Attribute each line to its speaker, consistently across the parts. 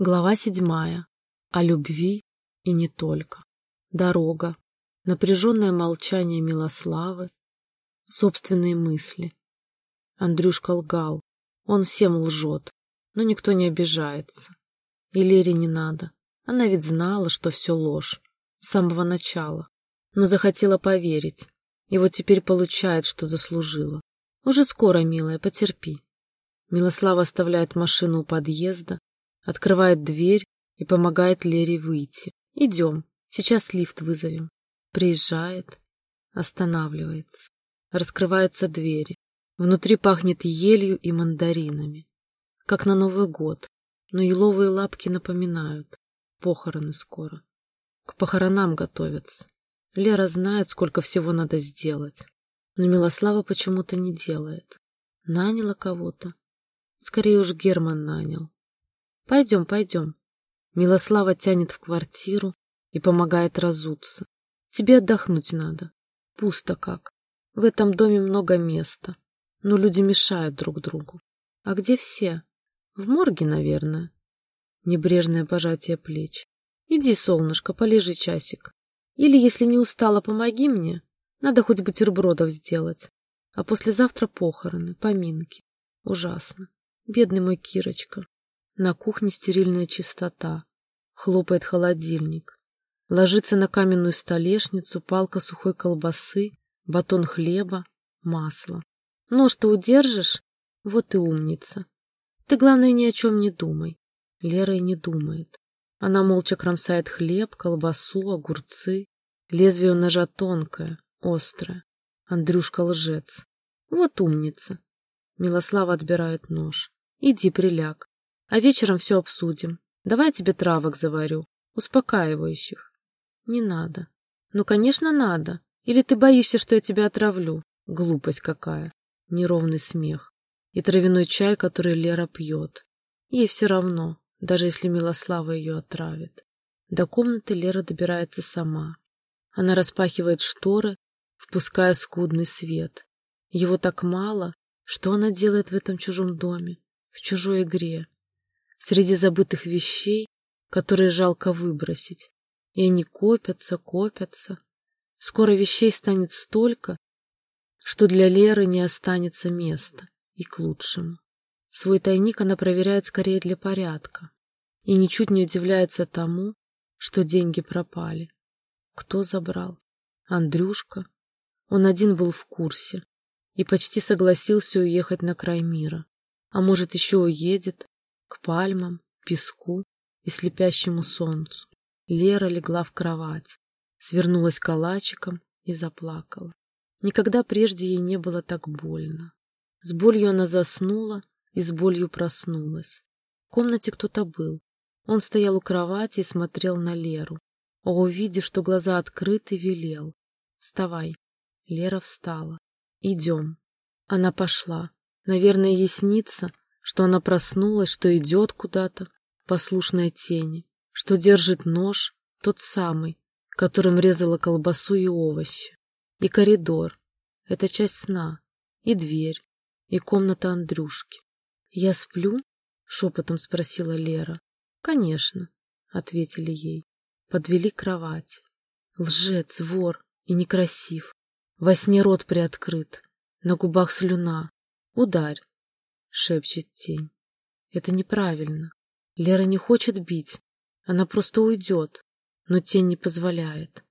Speaker 1: Глава седьмая. О любви и не только. Дорога. Напряженное молчание Милославы. Собственные мысли. Андрюшка лгал. Он всем лжет, но никто не обижается. И Лере не надо. Она ведь знала, что все ложь. С самого начала. Но захотела поверить. И вот теперь получает, что заслужила. Уже скоро, милая, потерпи. Милослава оставляет машину у подъезда, Открывает дверь и помогает Лере выйти. Идем, сейчас лифт вызовем. Приезжает, останавливается. Раскрываются двери. Внутри пахнет елью и мандаринами. Как на Новый год. Но еловые лапки напоминают. Похороны скоро. К похоронам готовятся. Лера знает, сколько всего надо сделать. Но Милослава почему-то не делает. Наняла кого-то. Скорее уж Герман нанял. Пойдем, пойдем. Милослава тянет в квартиру и помогает разуться. Тебе отдохнуть надо. Пусто как. В этом доме много места. Но люди мешают друг другу. А где все? В морге, наверное. Небрежное пожатие плеч. Иди, солнышко, полежи часик. Или, если не устала, помоги мне. Надо хоть бутербродов сделать. А послезавтра похороны, поминки. Ужасно. Бедный мой Кирочка. На кухне стерильная чистота. Хлопает холодильник. Ложится на каменную столешницу палка сухой колбасы, батон хлеба, масло. Нож-то удержишь? Вот и умница. Ты, главное, ни о чем не думай. Лера и не думает. Она молча кромсает хлеб, колбасу, огурцы. Лезвие у ножа тонкое, острое. Андрюшка лжец. Вот умница. Милослава отбирает нож. Иди приляг. А вечером все обсудим. Давай я тебе травок заварю, успокаивающих. Не надо. Ну, конечно, надо. Или ты боишься, что я тебя отравлю? Глупость какая. Неровный смех. И травяной чай, который Лера пьет. Ей все равно, даже если Милослава ее отравит. До комнаты Лера добирается сама. Она распахивает шторы, впуская скудный свет. Его так мало, что она делает в этом чужом доме, в чужой игре среди забытых вещей, которые жалко выбросить. И они копятся, копятся. Скоро вещей станет столько, что для Леры не останется места, и к лучшему. Свой тайник она проверяет скорее для порядка и ничуть не удивляется тому, что деньги пропали. Кто забрал? Андрюшка. Он один был в курсе и почти согласился уехать на край мира. А может, еще уедет, к пальмам, песку и слепящему солнцу. Лера легла в кровать, свернулась калачиком и заплакала. Никогда прежде ей не было так больно. С болью она заснула и с болью проснулась. В комнате кто-то был. Он стоял у кровати и смотрел на Леру. А увидев, что глаза открыты, велел. «Вставай». Лера встала. «Идем». Она пошла. Наверное, ей снится, что она проснулась, что идет куда-то, послушная тени, что держит нож, тот самый, которым резала колбасу и овощи, и коридор, это часть сна, и дверь, и комната Андрюшки. «Я сплю?» — шепотом спросила Лера. «Конечно», — ответили ей. Подвели кровать. Лжец, вор и некрасив. Во сне рот приоткрыт, на губах слюна. Ударь, — шепчет тень. Это неправильно. Лера не хочет бить. Она просто уйдет. Но тень не позволяет.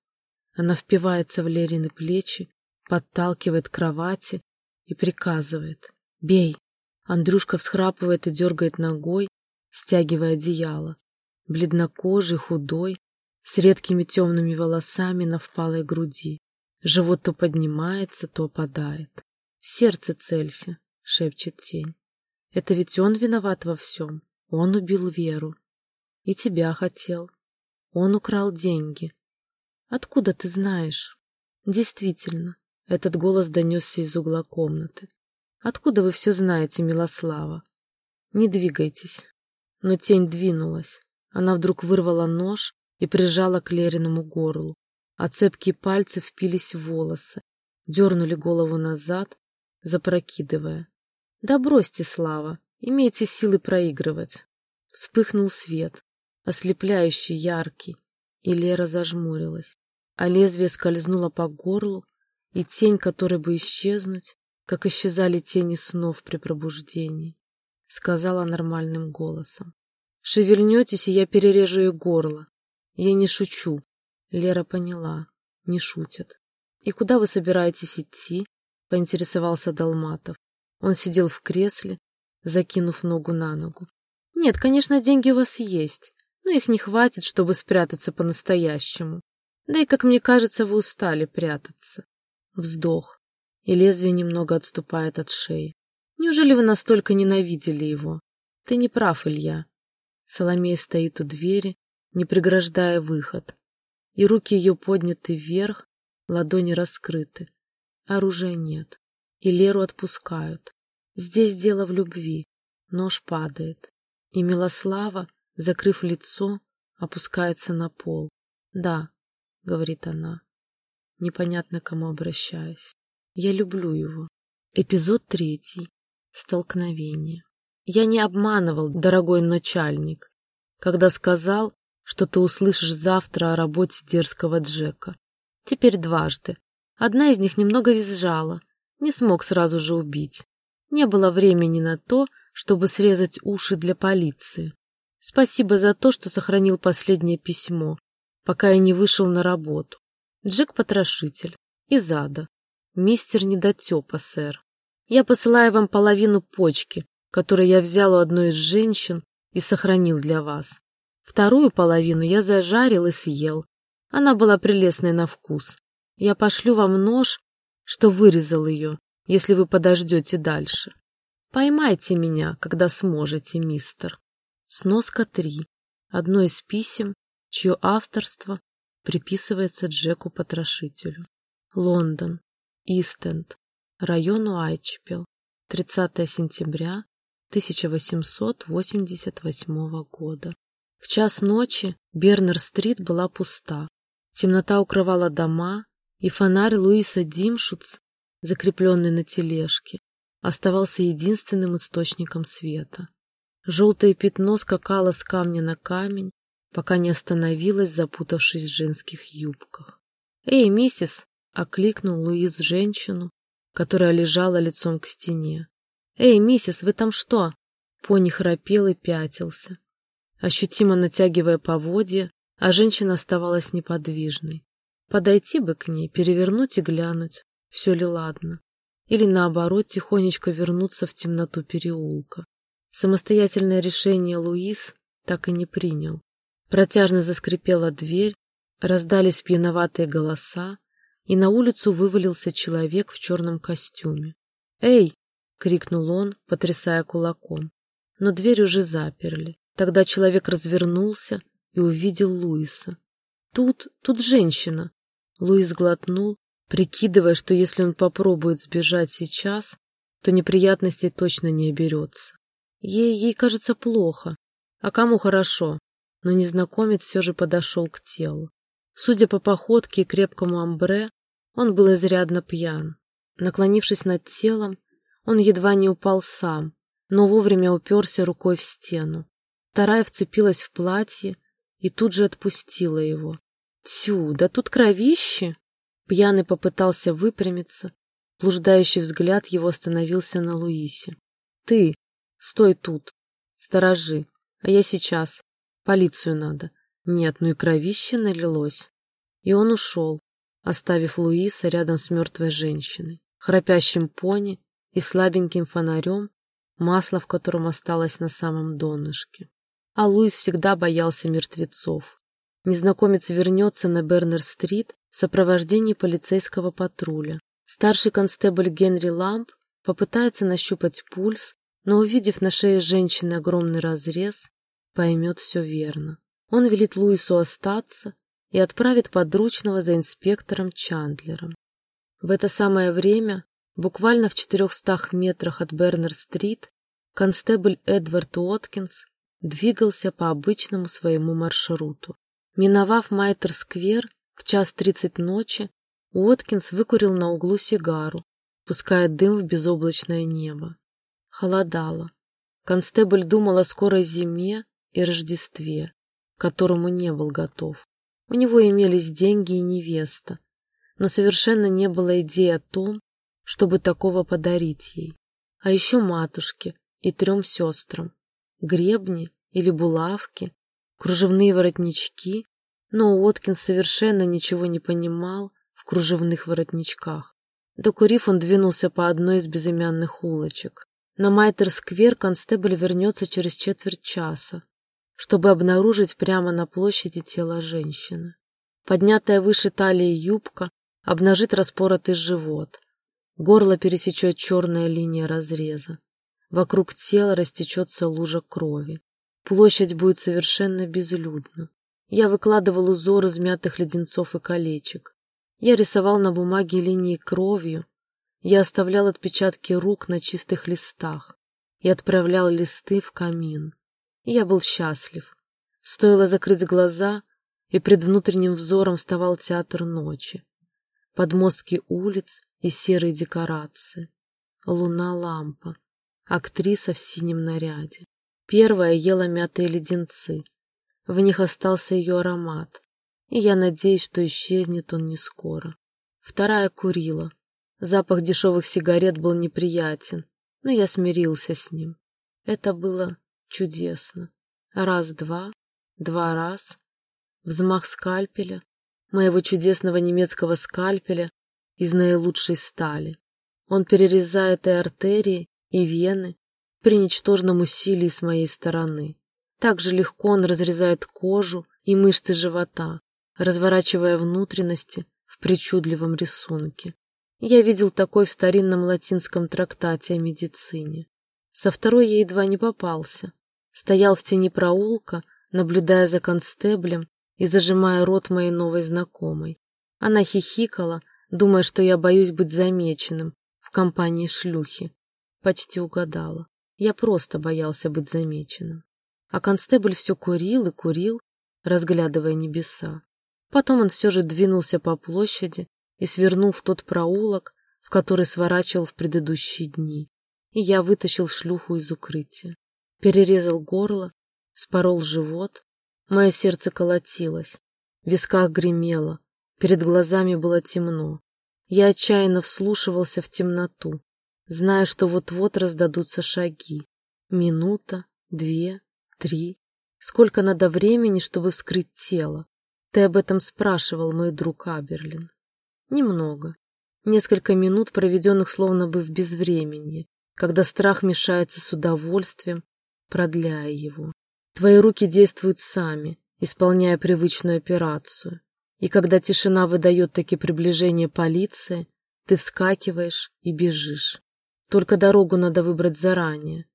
Speaker 1: Она впивается в Лерины плечи, подталкивает к кровати и приказывает. «Бей!» Андрюшка всхрапывает и дергает ногой, стягивая одеяло. Бледнокожий, худой, с редкими темными волосами на впалой груди. Живот то поднимается, то опадает. «В сердце целься!» — шепчет тень. Это ведь он виноват во всем. Он убил Веру. И тебя хотел. Он украл деньги. Откуда ты знаешь? Действительно, этот голос донесся из угла комнаты. Откуда вы все знаете, Милослава? Не двигайтесь. Но тень двинулась. Она вдруг вырвала нож и прижала к Лериному горлу, а цепкие пальцы впились в волосы, дернули голову назад, запрокидывая. Да бросьте, Слава, имейте силы проигрывать. Вспыхнул свет, ослепляющий, яркий, и Лера зажмурилась, а лезвие скользнуло по горлу, и тень, которой бы исчезнуть, как исчезали тени снов при пробуждении, сказала нормальным голосом. Шевельнетесь, и я перережу ей горло. Я не шучу. Лера поняла, не шутят. И куда вы собираетесь идти? Поинтересовался Долматов. Он сидел в кресле, закинув ногу на ногу. Нет, конечно, деньги у вас есть, но их не хватит, чтобы спрятаться по-настоящему. Да и, как мне кажется, вы устали прятаться. Вздох, и лезвие немного отступает от шеи. Неужели вы настолько ненавидели его? Ты не прав, Илья. Соломея стоит у двери, не преграждая выход, и руки ее подняты вверх, ладони раскрыты. Оружия нет, и Леру отпускают. Здесь дело в любви. Нож падает, и Милослава, закрыв лицо, опускается на пол. «Да», — говорит она, непонятно кому обращаясь. «Я люблю его». Эпизод третий. Столкновение. Я не обманывал, дорогой начальник, когда сказал, что ты услышишь завтра о работе дерзкого Джека. Теперь дважды. Одна из них немного визжала, не смог сразу же убить. Не было времени на то, чтобы срезать уши для полиции. Спасибо за то, что сохранил последнее письмо, пока я не вышел на работу. Джек потрошитель. Из ада. Мистер недотепа, сэр. Я посылаю вам половину почки, которую я взял у одной из женщин и сохранил для вас. Вторую половину я зажарил и съел. Она была прелестной на вкус. Я пошлю вам нож, что вырезал ее, если вы подождете дальше. Поймайте меня, когда сможете, мистер. Сноска 3. Одно из писем, чье авторство приписывается Джеку-потрошителю. Лондон. Истенд. Район Уайтчпел. 30 сентября 1888 года. В час ночи Бернер-стрит была пуста. Темнота укрывала дома, и фонарь Луиса Димшуц закрепленный на тележке, оставался единственным источником света. Желтое пятно скакало с камня на камень, пока не остановилось, запутавшись в женских юбках. «Эй, миссис!» — окликнул Луиз женщину, которая лежала лицом к стене. «Эй, миссис, вы там что?» Пони храпел и пятился, ощутимо натягивая поводья, а женщина оставалась неподвижной. Подойти бы к ней, перевернуть и глянуть, все ли ладно, или наоборот тихонечко вернуться в темноту переулка. Самостоятельное решение Луис так и не принял. Протяжно заскрипела дверь, раздались пьяноватые голоса, и на улицу вывалился человек в черном костюме. «Эй!» — крикнул он, потрясая кулаком. Но дверь уже заперли. Тогда человек развернулся и увидел Луиса. «Тут, тут женщина!» Луис глотнул, прикидывая, что если он попробует сбежать сейчас, то неприятностей точно не оберется. Ей, ей кажется плохо, а кому хорошо, но незнакомец все же подошел к телу. Судя по походке и крепкому амбре, он был изрядно пьян. Наклонившись над телом, он едва не упал сам, но вовремя уперся рукой в стену. Вторая вцепилась в платье и тут же отпустила его. Тю, да тут кровище! Пьяный попытался выпрямиться. Блуждающий взгляд его остановился на Луисе. «Ты! Стой тут! Сторожи! А я сейчас! Полицию надо!» Нет, ну и кровище налилось. И он ушел, оставив Луиса рядом с мертвой женщиной, храпящим пони и слабеньким фонарем, масло в котором осталось на самом донышке. А Луис всегда боялся мертвецов. Незнакомец вернется на Бернер-стрит в сопровождении полицейского патруля. Старший констебль Генри Ламп попытается нащупать пульс, но, увидев на шее женщины огромный разрез, поймет все верно. Он велит Луису остаться и отправит подручного за инспектором Чандлером. В это самое время, буквально в четырехстах метрах от Бернер-стрит, констебль Эдвард Уоткинс двигался по обычному своему маршруту. Миновав Майтер-сквер, в час тридцать ночи Уоткинс выкурил на углу сигару, пуская дым в безоблачное небо. Холодало. Констебль думал о скорой зиме, и Рождестве, к которому не был готов. У него имелись деньги и невеста, но совершенно не было идеи о том, чтобы такого подарить ей. А еще матушке и трем сестрам. Гребни или булавки, кружевные воротнички, но Уоткинс совершенно ничего не понимал в кружевных воротничках. Докурив, он двинулся по одной из безымянных улочек. На Майтер-сквер констебль вернется через четверть часа, чтобы обнаружить прямо на площади тело женщины. Поднятая выше талии юбка обнажит распоротый живот. Горло пересечет черная линия разреза. Вокруг тела растечется лужа крови. Площадь будет совершенно безлюдна. Я выкладывал узор из мятых леденцов и колечек. Я рисовал на бумаге линии кровью. Я оставлял отпечатки рук на чистых листах и отправлял листы в камин. Я был счастлив. Стоило закрыть глаза, и пред внутренним взором вставал театр ночи. Подмостки улиц и серые декорации. Луна-лампа. Актриса в синем наряде. Первая ела мятые леденцы. В них остался ее аромат, и я надеюсь, что исчезнет он не скоро. Вторая курила. Запах дешевых сигарет был неприятен, но я смирился с ним. Это было чудесно. Раз-два, два раз. Взмах скальпеля, моего чудесного немецкого скальпеля из наилучшей стали. Он перерезает и артерии, и вены при ничтожном усилии с моей стороны. Так же легко он разрезает кожу и мышцы живота, разворачивая внутренности в причудливом рисунке. Я видел такой в старинном латинском трактате о медицине. Со второй я едва не попался. Стоял в тени проулка, наблюдая за констеблем и зажимая рот моей новой знакомой. Она хихикала, думая, что я боюсь быть замеченным в компании шлюхи. Почти угадала. Я просто боялся быть замеченным. А констебль все курил и курил, разглядывая небеса. Потом он все же двинулся по площади и свернул в тот проулок, в который сворачивал в предыдущие дни. И я вытащил шлюху из укрытия. Перерезал горло, спорол живот. Мое сердце колотилось, в висках гремело, перед глазами было темно. Я отчаянно вслушивался в темноту, зная, что вот-вот раздадутся шаги. Минута, две, Три. Сколько надо времени, чтобы вскрыть тело? Ты об этом спрашивал, мой друг Аберлин. Немного. Несколько минут, проведенных словно бы в безвременье, когда страх мешается с удовольствием, продляя его. Твои руки действуют сами, исполняя привычную операцию. И когда тишина выдает таки приближение полиции, ты вскакиваешь и бежишь. Только дорогу надо выбрать заранее.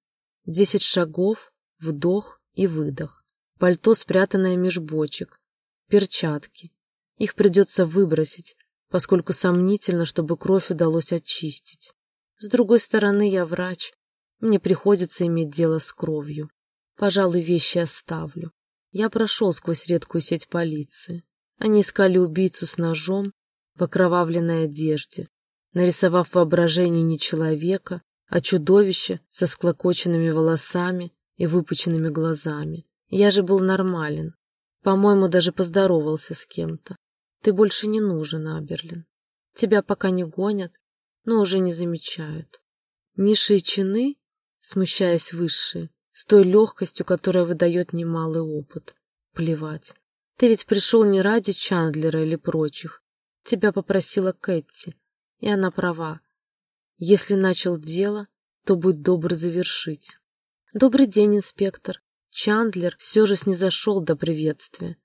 Speaker 1: Десять шагов, Вдох и выдох. Пальто, спрятанное меж бочек. Перчатки. Их придется выбросить, поскольку сомнительно, чтобы кровь удалось очистить. С другой стороны, я врач. Мне приходится иметь дело с кровью. Пожалуй, вещи оставлю. Я прошел сквозь редкую сеть полиции. Они искали убийцу с ножом в окровавленной одежде, нарисовав в воображении не человека, а чудовище со склокоченными волосами и выпученными глазами. Я же был нормален. По-моему, даже поздоровался с кем-то. Ты больше не нужен, Аберлин. Тебя пока не гонят, но уже не замечают. Низшие чины, смущаясь высшие, с той легкостью, которая выдает немалый опыт. Плевать. Ты ведь пришел не ради Чандлера или прочих. Тебя попросила Кэти, и она права. Если начал дело, то будь добр завершить. «Добрый день, инспектор». Чандлер все же снизошел до приветствия.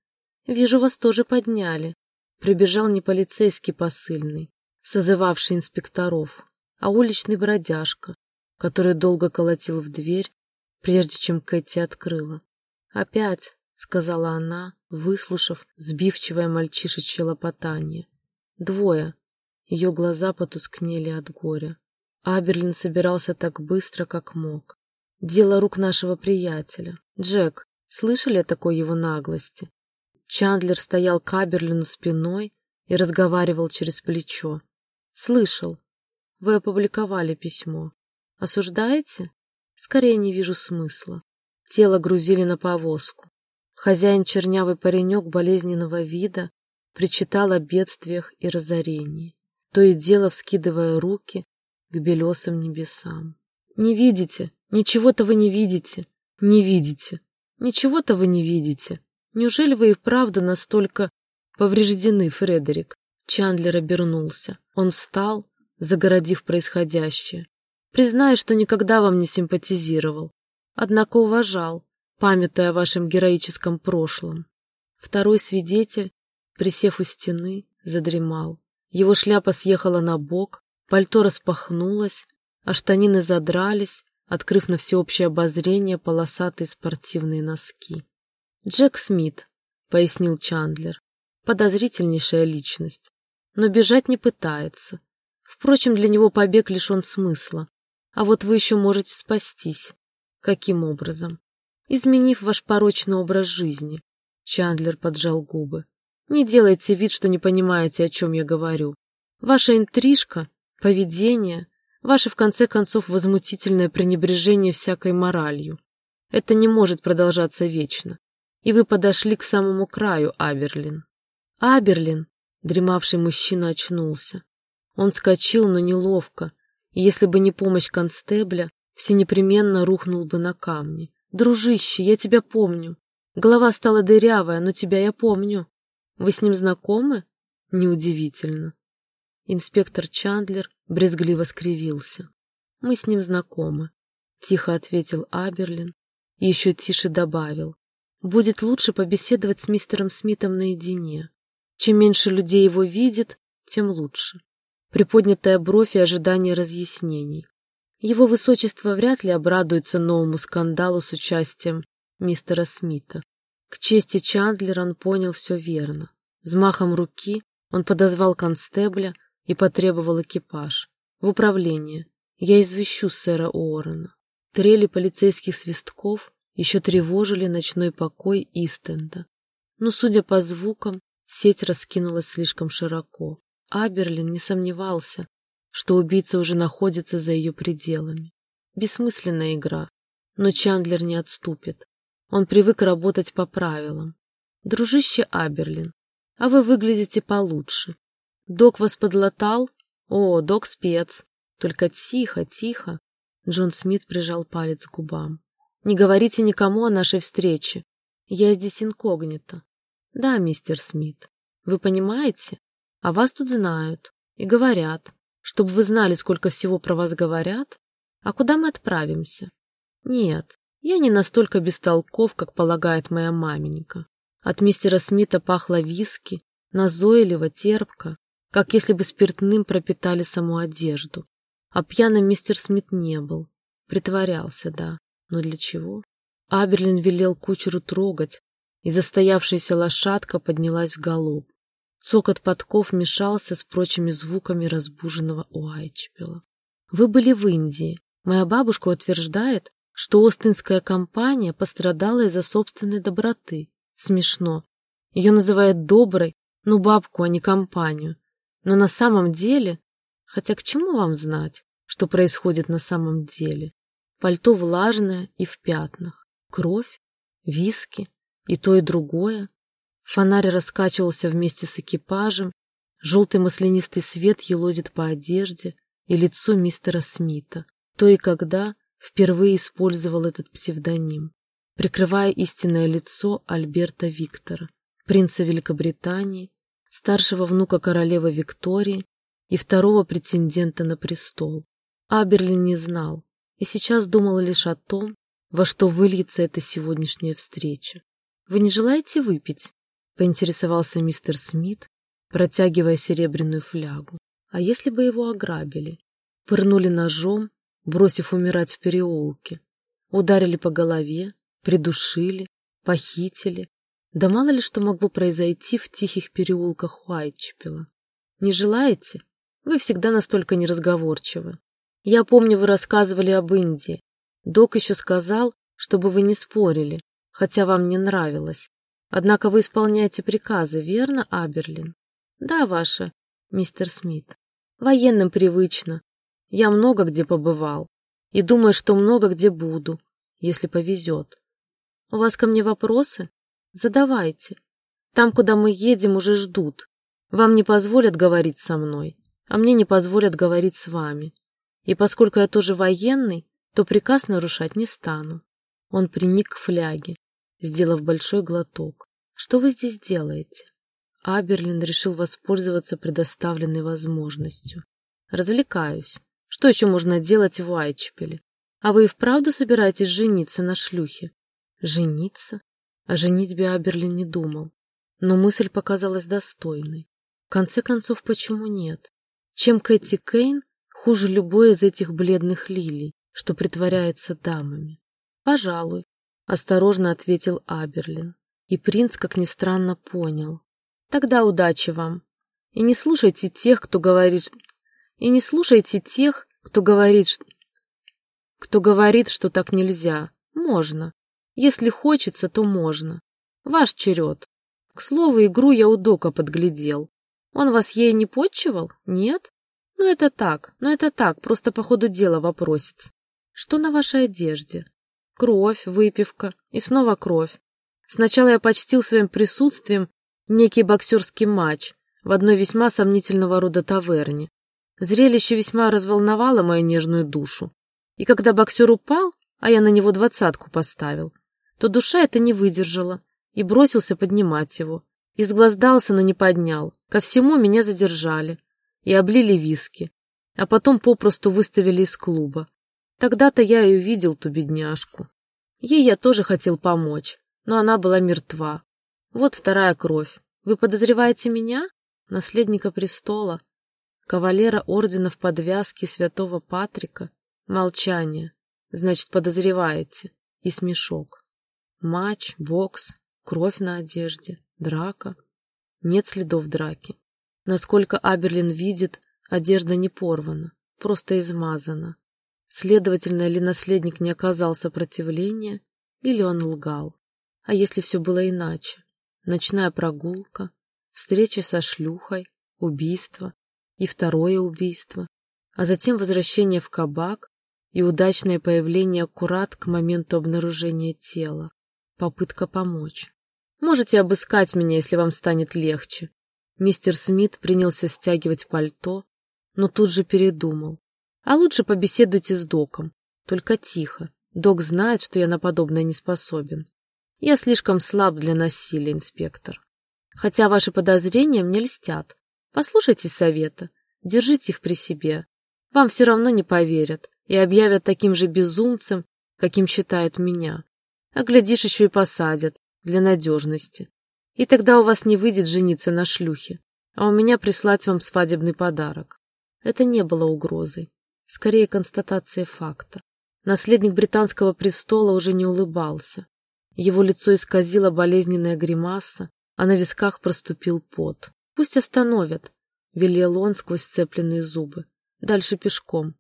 Speaker 1: «Вижу, вас тоже подняли». Прибежал не полицейский посыльный, созывавший инспекторов, а уличный бродяжка, который долго колотил в дверь, прежде чем Кэти открыла. «Опять», — сказала она, выслушав сбивчивое мальчишечье лопотание. «Двое». Ее глаза потускнели от горя. Аберлин собирался так быстро, как мог. Дело рук нашего приятеля. Джек, слышали о такой его наглости? Чандлер стоял к Аберлину спиной и разговаривал через плечо. Слышал. Вы опубликовали письмо. Осуждаете? Скорее не вижу смысла. Тело грузили на повозку. Хозяин чернявый паренек болезненного вида причитал о бедствиях и разорении, то и дело вскидывая руки к белесым небесам. «Не видите? Ничего-то вы не видите! Не видите! Ничего-то вы не видите! Неужели вы и вправду настолько повреждены, Фредерик?» Чандлер обернулся. Он встал, загородив происходящее. Признаю, что никогда вам не симпатизировал, однако уважал, памятуя о вашем героическом прошлом. Второй свидетель, присев у стены, задремал. Его шляпа съехала на бок, пальто распахнулось, а штанины задрались, открыв на всеобщее обозрение полосатые спортивные носки. «Джек Смит», — пояснил Чандлер, — «подозрительнейшая личность, но бежать не пытается. Впрочем, для него побег лишен смысла, а вот вы еще можете спастись. Каким образом? изменив ваш порочный образ жизни. Чандлер поджал губы. Не делайте вид, что не понимаете, о чем я говорю. Ваша интрижка, поведение, ваше, в конце концов, возмутительное пренебрежение всякой моралью. Это не может продолжаться вечно. И вы подошли к самому краю, Аберлин. Аберлин, дремавший мужчина, очнулся. Он скочил, но неловко, и если бы не помощь констебля, все непременно рухнул бы на камни. Дружище, я тебя помню. Голова стала дырявая, но тебя я помню. Вы с ним знакомы? Неудивительно. Инспектор Чандлер брезгливо скривился. Мы с ним знакомы, тихо ответил Аберлин и еще тише добавил. Будет лучше побеседовать с мистером Смитом наедине. Чем меньше людей его видит, тем лучше. Приподнятая бровь и ожидание разъяснений. Его высочество вряд ли обрадуется новому скандалу с участием мистера Смита. К чести Чандлера он понял все верно. Взмахом руки он подозвал констебля и потребовал экипаж. В управление. Я извещу сэра Уоррена. Трели полицейских свистков еще тревожили ночной покой Истенда. Но, судя по звукам, сеть раскинулась слишком широко. Аберлин не сомневался, что убийца уже находится за ее пределами. Бессмысленная игра, но Чандлер не отступит. Он привык работать по правилам. Дружище Аберлин, а вы выглядите получше. Док вас подлатал? О, док спец. Только тихо, тихо. Джон Смит прижал палец к губам. Не говорите никому о нашей встрече. Я здесь инкогнито. Да, мистер Смит. Вы понимаете? А вас тут знают и говорят чтобы вы знали, сколько всего про вас говорят. А куда мы отправимся? Нет, я не настолько бестолков, как полагает моя маменька. От мистера Смита пахло виски, назойливо, терпко, как если бы спиртным пропитали саму одежду. А пьяным мистер Смит не был. Притворялся, да. Но для чего? Аберлин велел кучеру трогать, и застоявшаяся лошадка поднялась в галоп. Цокот подков мешался с прочими звуками разбуженного Уайчпела. «Вы были в Индии. Моя бабушка утверждает, что Остинская компания пострадала из-за собственной доброты. Смешно. Ее называют доброй, ну бабку, а не компанию. Но на самом деле... Хотя к чему вам знать, что происходит на самом деле? Пальто влажное и в пятнах. Кровь, виски и то, и другое. Фонарь раскачивался вместе с экипажем, желтый маслянистый свет елозит по одежде и лицу мистера Смита. То и когда впервые использовал этот псевдоним, прикрывая истинное лицо Альберта Виктора, принца Великобритании, старшего внука королевы Виктории и второго претендента на престол. Аберлин не знал и сейчас думал лишь о том, во что выльется эта сегодняшняя встреча. «Вы не желаете выпить?» поинтересовался мистер Смит, протягивая серебряную флягу. А если бы его ограбили? Пырнули ножом, бросив умирать в переулке. Ударили по голове, придушили, похитили. Да мало ли что могло произойти в тихих переулках Уайтчпела. Не желаете? Вы всегда настолько неразговорчивы. Я помню, вы рассказывали об Индии. Док еще сказал, чтобы вы не спорили, хотя вам не нравилось. Однако вы исполняете приказы, верно, Аберлин? Да, ваше, мистер Смит. Военным привычно. Я много где побывал. И думаю, что много где буду, если повезет. У вас ко мне вопросы? Задавайте. Там, куда мы едем, уже ждут. Вам не позволят говорить со мной, а мне не позволят говорить с вами. И поскольку я тоже военный, то приказ нарушать не стану. Он приник к фляге, сделав большой глоток. Что вы здесь делаете? Аберлин решил воспользоваться предоставленной возможностью. Развлекаюсь. Что еще можно делать в Уайчпеле? А вы и вправду собираетесь жениться на шлюхе? Жениться? О женитьбе Аберлин не думал. Но мысль показалась достойной. В конце концов, почему нет? Чем Кэти Кейн хуже любой из этих бледных лилий, что притворяется дамами? Пожалуй, осторожно ответил Аберлин. И принц, как ни странно, понял. Тогда удачи вам. И не слушайте тех, кто говорит... И не слушайте тех, кто говорит, что... Кто говорит, что так нельзя. Можно. Если хочется, то можно. Ваш черед. К слову, игру я у Дока подглядел. Он вас ей не подчивал? Нет? Ну, это так, ну, это так, просто по ходу дела вопросец. Что на вашей одежде? Кровь, выпивка и снова кровь. Сначала я почтил своим присутствием некий боксерский матч в одной весьма сомнительного рода таверне. Зрелище весьма разволновало мою нежную душу. И когда боксер упал, а я на него двадцатку поставил, то душа это не выдержала и бросился поднимать его. Изгвоздался, но не поднял. Ко всему меня задержали и облили виски, а потом попросту выставили из клуба. Тогда-то я и увидел ту бедняжку. Ей я тоже хотел помочь, но она была мертва. Вот вторая кровь. Вы подозреваете меня, наследника престола, кавалера ордена в подвязке святого Патрика? Молчание. Значит, подозреваете. И смешок. Матч, бокс, кровь на одежде, драка. Нет следов драки. Насколько Аберлин видит, одежда не порвана, просто измазана. Следовательно, ли наследник не оказал сопротивления, или он лгал. А если все было иначе? Ночная прогулка, встреча со шлюхой, убийство и второе убийство, а затем возвращение в кабак и удачное появление аккурат к моменту обнаружения тела. Попытка помочь. Можете обыскать меня, если вам станет легче. Мистер Смит принялся стягивать пальто, но тут же передумал. А лучше побеседуйте с доком, только тихо. Док знает, что я на подобное не способен. Я слишком слаб для насилия, инспектор. Хотя ваши подозрения мне льстят. Послушайте совета, держите их при себе. Вам все равно не поверят и объявят таким же безумцем, каким считают меня. А глядишь, еще и посадят, для надежности. И тогда у вас не выйдет жениться на шлюхе, а у меня прислать вам свадебный подарок. Это не было угрозой, скорее констатацией факта. Наследник британского престола уже не улыбался. Его лицо исказило болезненная гримаса, а на висках проступил пот. «Пусть остановят», — велел он сквозь сцепленные зубы. «Дальше пешком.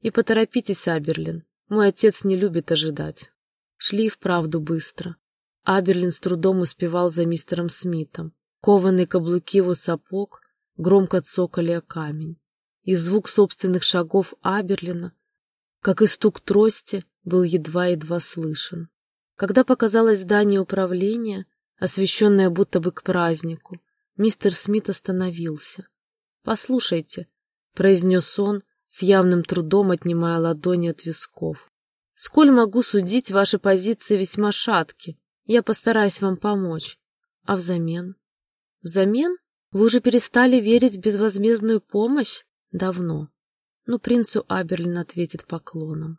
Speaker 1: И поторопитесь, Аберлин. Мой отец не любит ожидать». Шли вправду быстро. Аберлин с трудом успевал за мистером Смитом. Кованые каблуки его сапог громко цокали о камень. И звук собственных шагов Аберлина, как и стук трости, был едва-едва слышен. Когда показалось здание управления, освещенное будто бы к празднику, мистер Смит остановился. «Послушайте», — произнес он, с явным трудом отнимая ладони от висков. Сколь могу судить, ваши позиции весьма шатки. Я постараюсь вам помочь. А взамен? Взамен? Вы уже перестали верить в безвозмездную помощь? Давно. Но принцу Аберлин ответит поклоном.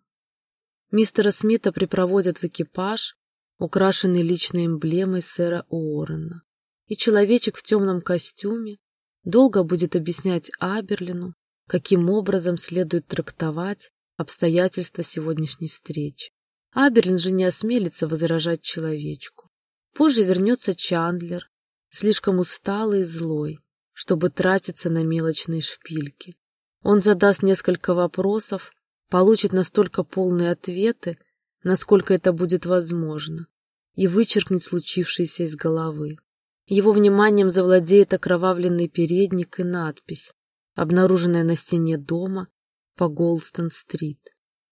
Speaker 1: Мистера Смита припроводят в экипаж, украшенный личной эмблемой сэра Уоррена. И человечек в темном костюме долго будет объяснять Аберлину, каким образом следует трактовать обстоятельства сегодняшней встречи. Аберлин же не осмелится возражать человечку. Позже вернется Чандлер, слишком усталый и злой, чтобы тратиться на мелочные шпильки. Он задаст несколько вопросов, получит настолько полные ответы, насколько это будет возможно, и вычеркнет случившееся из головы. Его вниманием завладеет окровавленный передник и надпись, обнаруженная на стене дома по Голстон-стрит.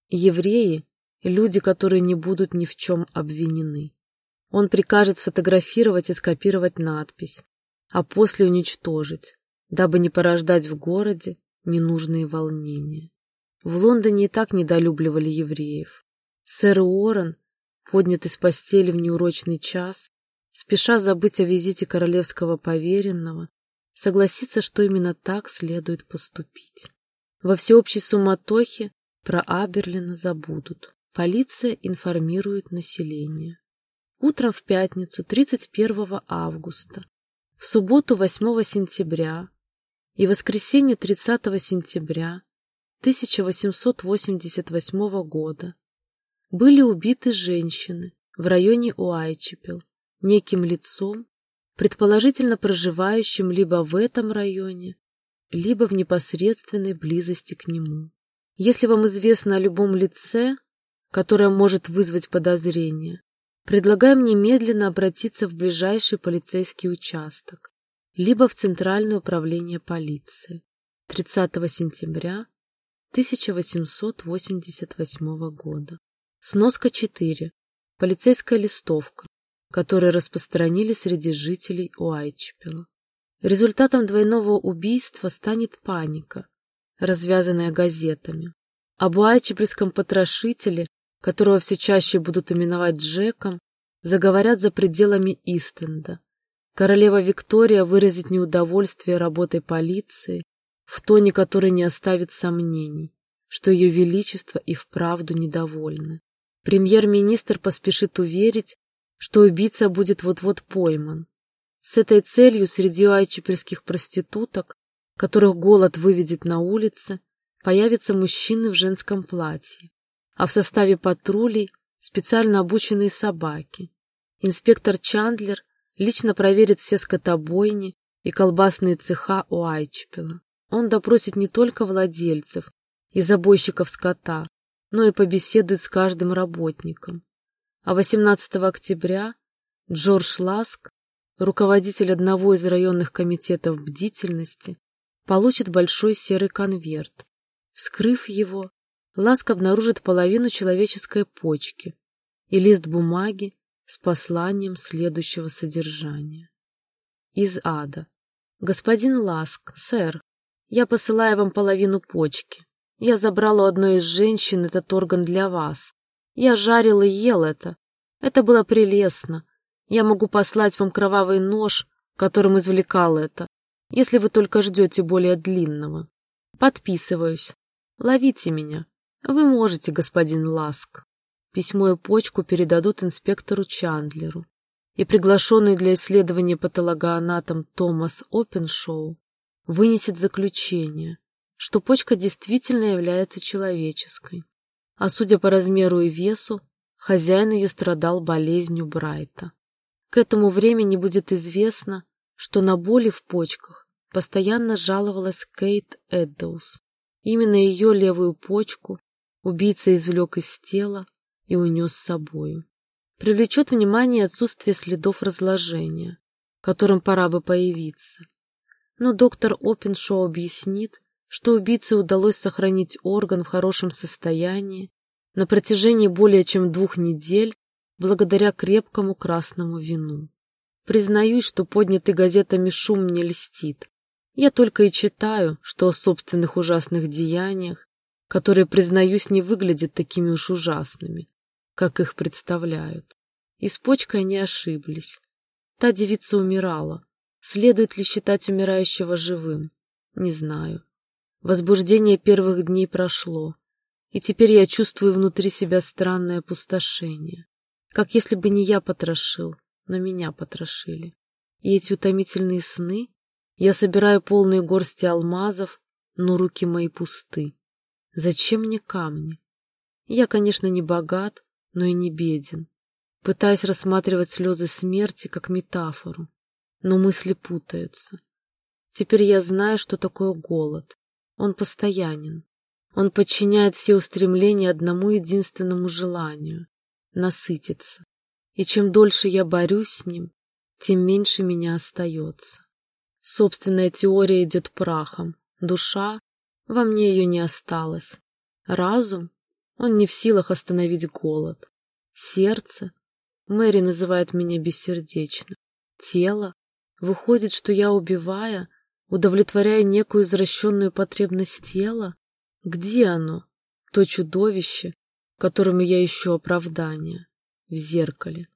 Speaker 1: Евреи — люди, которые не будут ни в чем обвинены. Он прикажет сфотографировать и скопировать надпись, а после уничтожить, дабы не порождать в городе ненужные волнения. В Лондоне и так недолюбливали евреев. Сэр Уоррен, поднятый с постели в неурочный час, спеша забыть о визите королевского поверенного, согласится, что именно так следует поступить. Во всеобщей суматохе про Аберлина забудут. Полиция информирует население. Утром в пятницу 31 августа, в субботу 8 сентября и воскресенье 30 сентября 1888 года были убиты женщины в районе Уайчепел неким лицом, предположительно проживающим либо в этом районе, либо в непосредственной близости к нему. Если вам известно о любом лице, которое может вызвать подозрение, предлагаем немедленно обратиться в ближайший полицейский участок, либо в Центральное управление полиции 30 сентября 1888 года. Сноска 4. Полицейская листовка, которую распространили среди жителей Уайчпела. Результатом двойного убийства станет паника, развязанная газетами. Об Уайчпельском потрошителе, которого все чаще будут именовать Джеком, заговорят за пределами Истенда. Королева Виктория выразит неудовольствие работой полиции, в тоне который не оставит сомнений, что ее величество и вправду недовольны. Премьер-министр поспешит уверить, что убийца будет вот-вот пойман. С этой целью среди айчепельских проституток, которых голод выведет на улицы, появятся мужчины в женском платье, а в составе патрулей специально обученные собаки. Инспектор Чандлер лично проверит все скотобойни и колбасные цеха у Айчпела. Он допросит не только владельцев и забойщиков скота, но и побеседует с каждым работником. А 18 октября Джордж Ласк, руководитель одного из районных комитетов бдительности, получит большой серый конверт. Вскрыв его, Ласк обнаружит половину человеческой почки и лист бумаги с посланием следующего содержания. Из ада. Господин Ласк, сэр, я посылаю вам половину почки. Я забрал у одной из женщин этот орган для вас. Я жарил и ел это. Это было прелестно. Я могу послать вам кровавый нож, которым извлекал это, если вы только ждете более длинного. Подписываюсь. Ловите меня. Вы можете, господин Ласк. Письмо и почку передадут инспектору Чандлеру. И приглашенный для исследования патологоанатом Томас Опеншоу вынесет заключение, что почка действительно является человеческой. А судя по размеру и весу, хозяин ее страдал болезнью Брайта. К этому времени будет известно, что на боли в почках постоянно жаловалась Кейт Эддоус. Именно ее левую почку убийца извлек из тела и унес с собою. Привлечет внимание отсутствие следов разложения, которым пора бы появиться. Но доктор Опеншоу объяснит, что убийце удалось сохранить орган в хорошем состоянии на протяжении более чем двух недель благодаря крепкому красному вину. Признаюсь, что поднятый газетами шум мне льстит. Я только и читаю, что о собственных ужасных деяниях, которые, признаюсь, не выглядят такими уж ужасными, как их представляют. И с почкой они ошиблись. Та девица умирала. Следует ли считать умирающего живым? Не знаю. Возбуждение первых дней прошло, и теперь я чувствую внутри себя странное опустошение. Как если бы не я потрошил, но меня потрошили. И эти утомительные сны я собираю полные горсти алмазов, но руки мои пусты. Зачем мне камни? Я, конечно, не богат, но и не беден. Пытаюсь рассматривать слезы смерти как метафору, но мысли путаются. Теперь я знаю, что такое голод. Он постоянен. Он подчиняет все устремления одному единственному желанию — насытиться. И чем дольше я борюсь с ним, тем меньше меня остается. Собственная теория идет прахом. Душа, во мне ее не осталось. Разум, он не в силах остановить голод. Сердце, Мэри называет меня бессердечным. Тело? Выходит, что я, убивая, удовлетворяю некую извращенную потребность тела? Где оно? То чудовище, которому я ищу оправдание. В зеркале.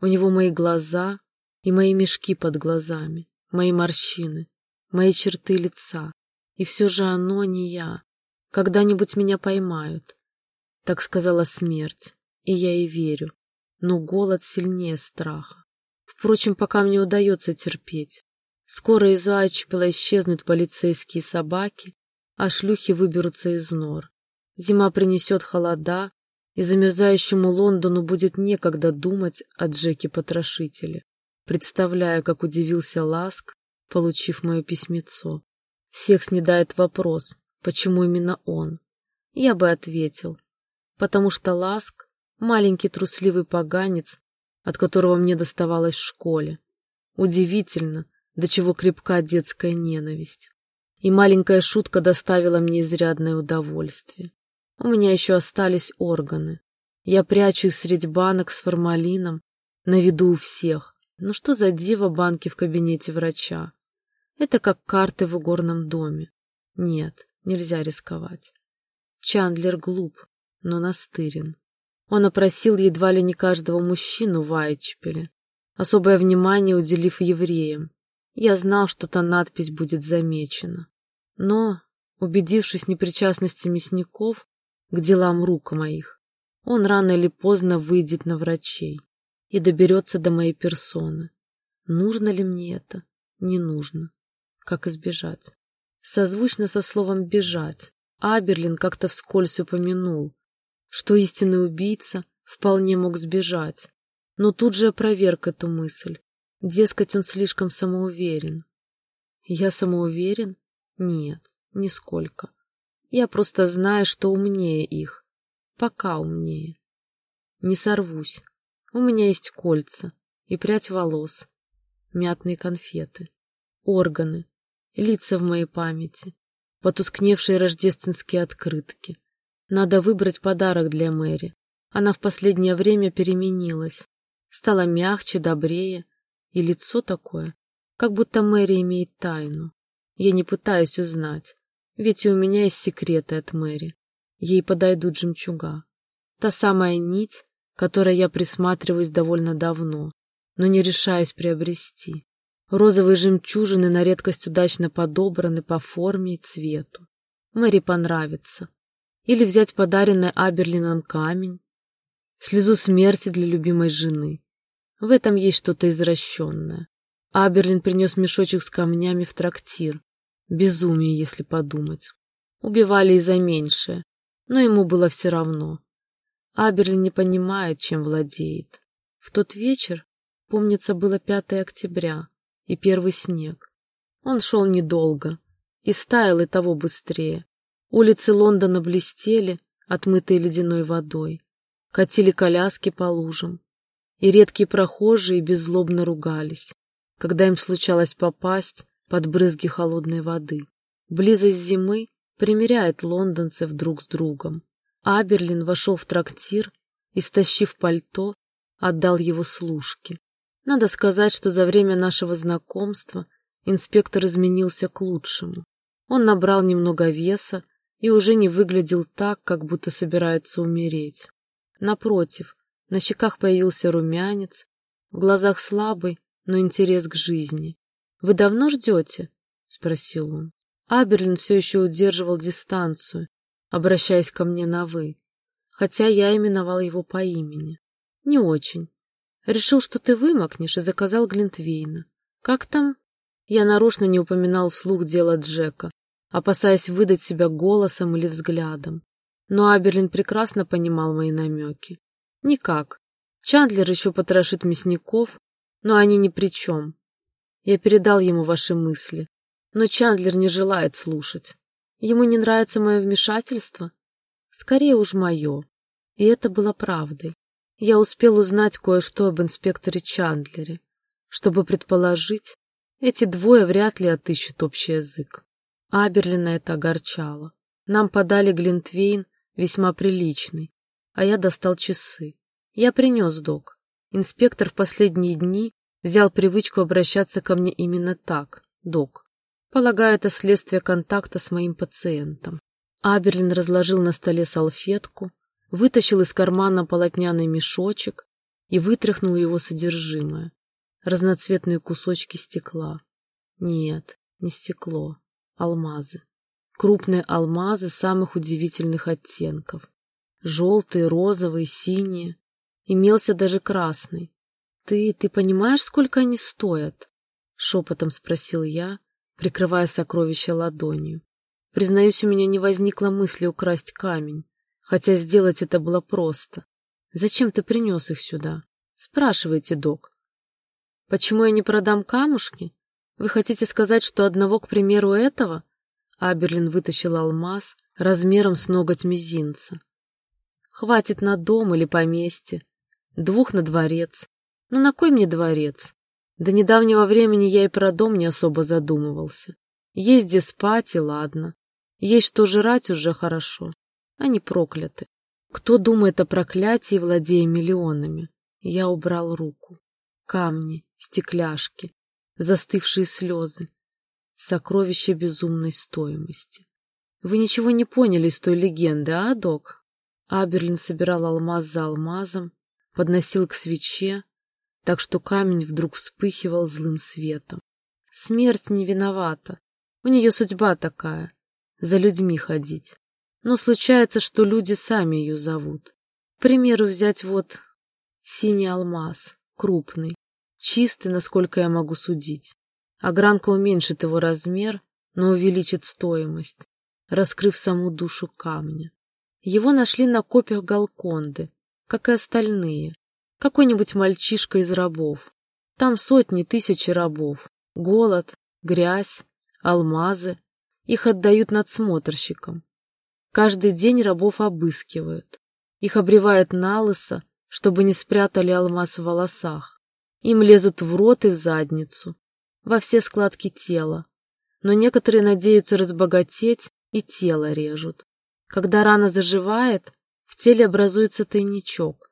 Speaker 1: У него мои глаза и мои мешки под глазами, мои морщины, мои черты лица. И все же оно не я. Когда-нибудь меня поймают. Так сказала смерть, и я ей верю. Но голод сильнее страха. Впрочем, пока мне удается терпеть. Скоро из Уайчпела исчезнут полицейские собаки, а шлюхи выберутся из нор. Зима принесет холода, и замерзающему Лондону будет некогда думать о Джеке-потрошителе, представляя, как удивился Ласк, получив мое письмецо. Всех снедает вопрос, почему именно он. Я бы ответил, потому что Ласк — маленький трусливый поганец, от которого мне доставалось в школе. Удивительно, до чего крепка детская ненависть. И маленькая шутка доставила мне изрядное удовольствие. У меня еще остались органы. Я прячу их среди банок с формалином, на виду у всех. Ну что за диво банки в кабинете врача? Это как карты в игорном доме. Нет, нельзя рисковать. Чандлер глуп, но настырен. Он опросил едва ли не каждого мужчину в Айчпеле, особое внимание уделив евреям. Я знал, что та надпись будет замечена. Но, убедившись в непричастности мясников, к делам рук моих. Он рано или поздно выйдет на врачей и доберется до моей персоны. Нужно ли мне это? Не нужно. Как избежать? Созвучно со словом «бежать». Аберлин как-то вскользь упомянул, что истинный убийца вполне мог сбежать, но тут же опроверг эту мысль. Дескать, он слишком самоуверен. Я самоуверен? Нет, нисколько. Я просто знаю, что умнее их. Пока умнее. Не сорвусь. У меня есть кольца и прядь волос, мятные конфеты, органы, лица в моей памяти, потускневшие рождественские открытки. Надо выбрать подарок для Мэри. Она в последнее время переменилась. Стала мягче, добрее. И лицо такое, как будто Мэри имеет тайну. Я не пытаюсь узнать. Ведь и у меня есть секреты от Мэри. Ей подойдут жемчуга. Та самая нить, которой я присматриваюсь довольно давно, но не решаюсь приобрести. Розовые жемчужины на редкость удачно подобраны по форме и цвету. Мэри понравится. Или взять подаренный Аберлином камень. Слезу смерти для любимой жены. В этом есть что-то извращенное. Аберлин принес мешочек с камнями в трактир. Безумие, если подумать. Убивали и за меньшее, но ему было все равно. Аберлин не понимает, чем владеет. В тот вечер, помнится, было 5 октября и первый снег. Он шел недолго и стаял и того быстрее. Улицы Лондона блестели, отмытые ледяной водой. Катили коляски по лужам. И редкие прохожие беззлобно ругались, когда им случалось попасть под брызги холодной воды. Близость зимы примеряет лондонцев друг с другом. Аберлин вошел в трактир и, стащив пальто, отдал его служке. Надо сказать, что за время нашего знакомства инспектор изменился к лучшему. Он набрал немного веса и уже не выглядел так, как будто собирается умереть. Напротив, на щеках появился румянец, в глазах слабый, но интерес к жизни. «Вы давно ждете?» — спросил он. Аберлин все еще удерживал дистанцию, обращаясь ко мне на «вы», хотя я именовал его по имени. «Не очень. Решил, что ты вымокнешь, и заказал Глинтвейна. Как там?» Я нарочно не упоминал вслух дело Джека, опасаясь выдать себя голосом или взглядом. Но Аберлин прекрасно понимал мои намеки. «Никак. Чандлер еще потрошит мясников, но они ни при чем. Я передал ему ваши мысли, но Чандлер не желает слушать. Ему не нравится мое вмешательство? Скорее уж мое. И это было правдой. Я успел узнать кое-что об инспекторе Чандлере, чтобы предположить, эти двое вряд ли отыщут общий язык. Аберлина это огорчало. Нам подали Глинтвейн весьма приличный, а я достал часы. Я принес док. Инспектор в последние дни взял привычку обращаться ко мне именно так, док. Полагаю, это следствие контакта с моим пациентом. Аберлин разложил на столе салфетку, вытащил из кармана полотняный мешочек и вытряхнул его содержимое. Разноцветные кусочки стекла. Нет, не стекло, алмазы. Крупные алмазы самых удивительных оттенков. Желтые, розовые, синие. Имелся даже красный. «Ты, ты понимаешь, сколько они стоят?» — шепотом спросил я, прикрывая сокровище ладонью. Признаюсь, у меня не возникло мысли украсть камень, хотя сделать это было просто. «Зачем ты принес их сюда?» «Спрашивайте, док». «Почему я не продам камушки? Вы хотите сказать, что одного, к примеру, этого?» Аберлин вытащил алмаз размером с ноготь мизинца. «Хватит на дом или поместье, двух на дворец, ну на кой мне дворец? До недавнего времени я и про дом не особо задумывался. Есть где спать, и ладно. Есть что жрать уже хорошо. Они прокляты. Кто думает о проклятии, владея миллионами? Я убрал руку. Камни, стекляшки, застывшие слезы. Сокровища безумной стоимости. Вы ничего не поняли из той легенды, а, док? Аберлин собирал алмаз за алмазом, подносил к свече, так что камень вдруг вспыхивал злым светом. Смерть не виновата. У нее судьба такая — за людьми ходить. Но случается, что люди сами ее зовут. К примеру, взять вот синий алмаз, крупный, чистый, насколько я могу судить. Огранка уменьшит его размер, но увеличит стоимость, раскрыв саму душу камня. Его нашли на копьях Галконды, как и остальные, какой-нибудь мальчишка из рабов. Там сотни, тысячи рабов. Голод, грязь, алмазы. Их отдают надсмотрщикам. Каждый день рабов обыскивают. Их обревают на лысо, чтобы не спрятали алмаз в волосах. Им лезут в рот и в задницу, во все складки тела. Но некоторые надеются разбогатеть и тело режут. Когда рана заживает, в теле образуется тайничок.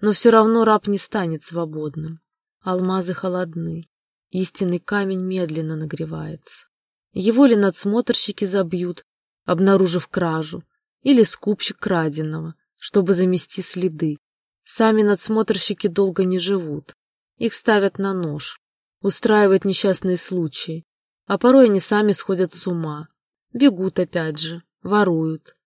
Speaker 1: Но все равно раб не станет свободным. Алмазы холодны. Истинный камень медленно нагревается. Его ли надсмотрщики забьют, обнаружив кражу, или скупщик краденого, чтобы замести следы. Сами надсмотрщики долго не живут. Их ставят на нож, устраивают несчастные случаи, а порой они сами сходят с ума. Бегут опять же, воруют.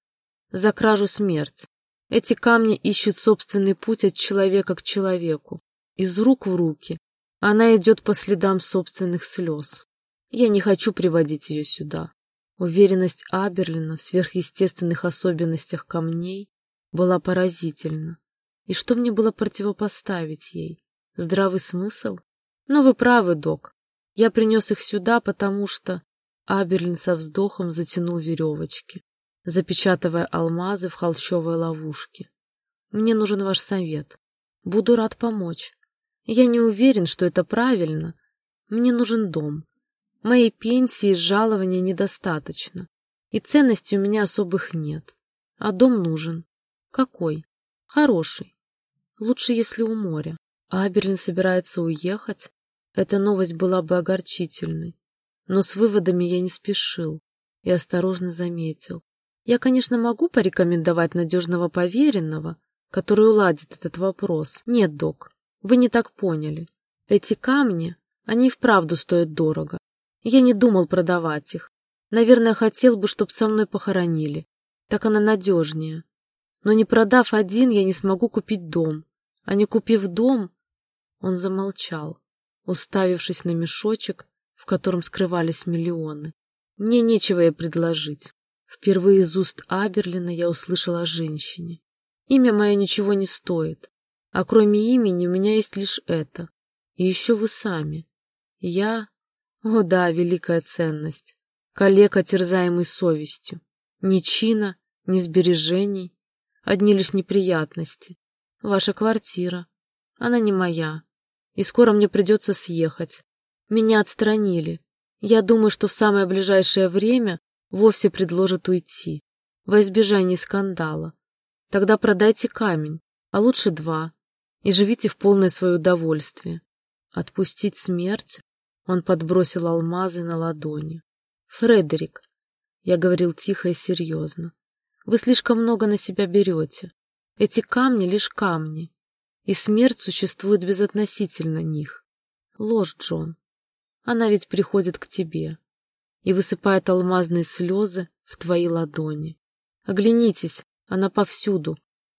Speaker 1: За кражу смерть, эти камни ищут собственный путь от человека к человеку, из рук в руки. Она идет по следам собственных слез. Я не хочу приводить ее сюда. Уверенность Аберлина в сверхъестественных особенностях камней была поразительна. И что мне было противопоставить ей? Здравый смысл? Но вы правы, док. Я принес их сюда, потому что... Аберлин со вздохом затянул веревочки запечатывая алмазы в холщовой ловушке. Мне нужен ваш совет. Буду рад помочь. Я не уверен, что это правильно. Мне нужен дом. Моей пенсии и жалования недостаточно. И ценностей у меня особых нет. А дом нужен. Какой? Хороший. Лучше, если у моря. Аберлин собирается уехать? Эта новость была бы огорчительной. Но с выводами я не спешил и осторожно заметил. Я, конечно, могу порекомендовать надежного поверенного, который уладит этот вопрос. Нет, док, вы не так поняли. Эти камни, они вправду стоят дорого. Я не думал продавать их. Наверное, хотел бы, чтоб со мной похоронили. Так она надежнее. Но не продав один, я не смогу купить дом. А не купив дом... Он замолчал, уставившись на мешочек, в котором скрывались миллионы. Мне нечего ей предложить. Впервые из уст Аберлина я услышала о женщине. Имя мое ничего не стоит, а кроме имени у меня есть лишь это. И еще вы сами. Я... О да, великая ценность. Калека, терзаемый совестью. Ни чина, ни сбережений, одни лишь неприятности. Ваша квартира. Она не моя. И скоро мне придется съехать. Меня отстранили. Я думаю, что в самое ближайшее время вовсе предложат уйти, во избежание скандала. Тогда продайте камень, а лучше два. и живите в полное свое удовольствие. Отпустить смерть? Он подбросил алмазы на ладони. Фредерик, я говорил тихо и серьезно, вы слишком много на себя берете. Эти камни лишь камни, и смерть существует безотносительно них. Ложь, Джон. Она ведь приходит к тебе и высыпает алмазные слезы в твои ладони. Оглянитесь, она повсюду.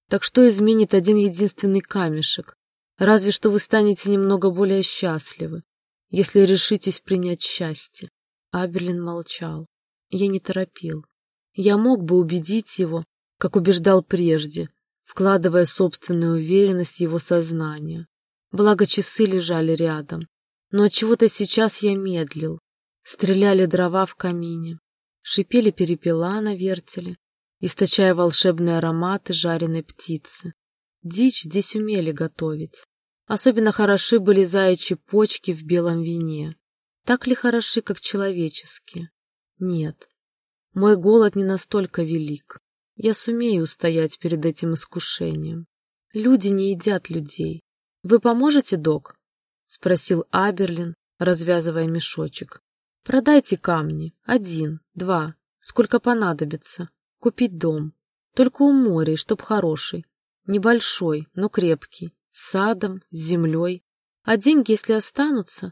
Speaker 1: Так что изменит один единственный камешек? Разве что вы станете немного более счастливы, если решитесь принять счастье. Аберлин молчал. Я не торопил. Я мог бы убедить его, как убеждал прежде, вкладывая собственную уверенность в его сознание. Благо часы лежали рядом. Но от чего то сейчас я медлил. Стреляли дрова в камине, шипели перепела на вертеле, источая волшебные ароматы жареной птицы. Дичь здесь умели готовить. Особенно хороши были заячьи почки в белом вине. Так ли хороши, как человеческие? Нет. Мой голод не настолько велик. Я сумею устоять перед этим искушением. Люди не едят людей. Вы поможете, док? Спросил Аберлин, развязывая мешочек. Продайте камни. Один, два. Сколько понадобится. Купить дом. Только у моря, чтоб хороший. Небольшой, но крепкий. С садом, с землей. А деньги, если останутся,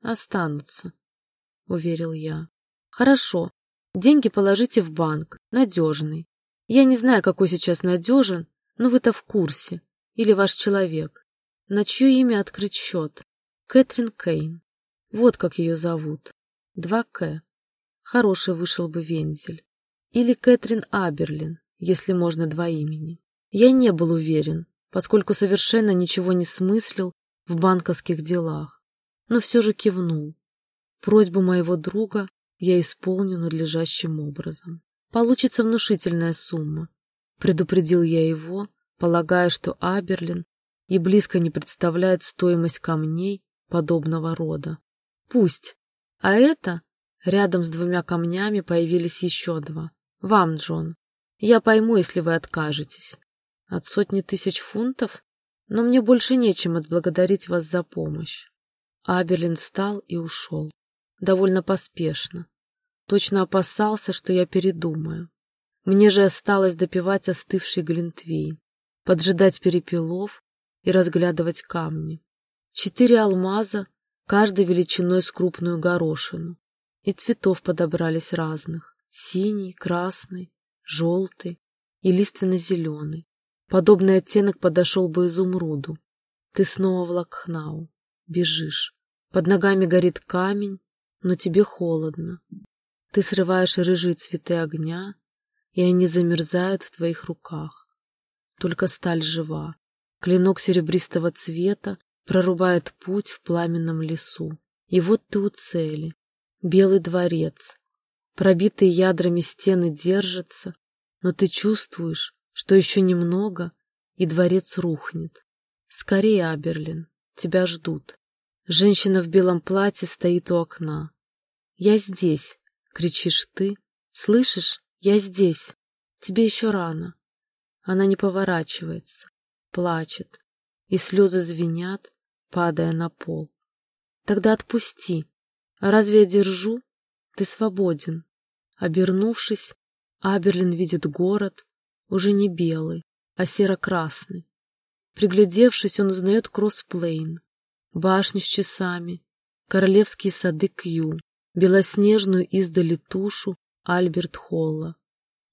Speaker 1: останутся, — уверил я. Хорошо. Деньги положите в банк. Надежный. Я не знаю, какой сейчас надежен, но вы-то в курсе. Или ваш человек. На чье имя открыть счет? Кэтрин Кейн. Вот как ее зовут. Два К. Хороший вышел бы вензель. Или Кэтрин Аберлин, если можно два имени. Я не был уверен, поскольку совершенно ничего не смыслил в банковских делах, но все же кивнул. Просьбу моего друга я исполню надлежащим образом. Получится внушительная сумма. Предупредил я его, полагая, что Аберлин и близко не представляет стоимость камней подобного рода. Пусть. А это рядом с двумя камнями появились еще два. Вам, Джон. Я пойму, если вы откажетесь. От сотни тысяч фунтов? Но мне больше нечем отблагодарить вас за помощь. Аберлин встал и ушел. Довольно поспешно. Точно опасался, что я передумаю. Мне же осталось допивать остывший глинтвейн, поджидать перепелов и разглядывать камни. Четыре алмаза, каждый величиной с крупную горошину. И цветов подобрались разных — синий, красный, желтый и лиственно-зеленый. Подобный оттенок подошел бы изумруду. Ты снова в Лакхнау. Бежишь. Под ногами горит камень, но тебе холодно. Ты срываешь рыжие цветы огня, и они замерзают в твоих руках. Только сталь жива. Клинок серебристого цвета прорубает путь в пламенном лесу. И вот ты у цели. Белый дворец. Пробитые ядрами стены держатся, но ты чувствуешь, что еще немного, и дворец рухнет. Скорее, Аберлин, тебя ждут. Женщина в белом платье стоит у окна. «Я здесь!» — кричишь ты. «Слышишь? Я здесь! Тебе еще рано!» Она не поворачивается, плачет, и слезы звенят, падая на пол. «Тогда отпусти! Разве я держу? Ты свободен!» Обернувшись, Аберлин видит город, уже не белый, а серо-красный. Приглядевшись, он узнает Кроссплейн, башню с часами, королевские сады Кью, белоснежную издали тушу Альберт Холла.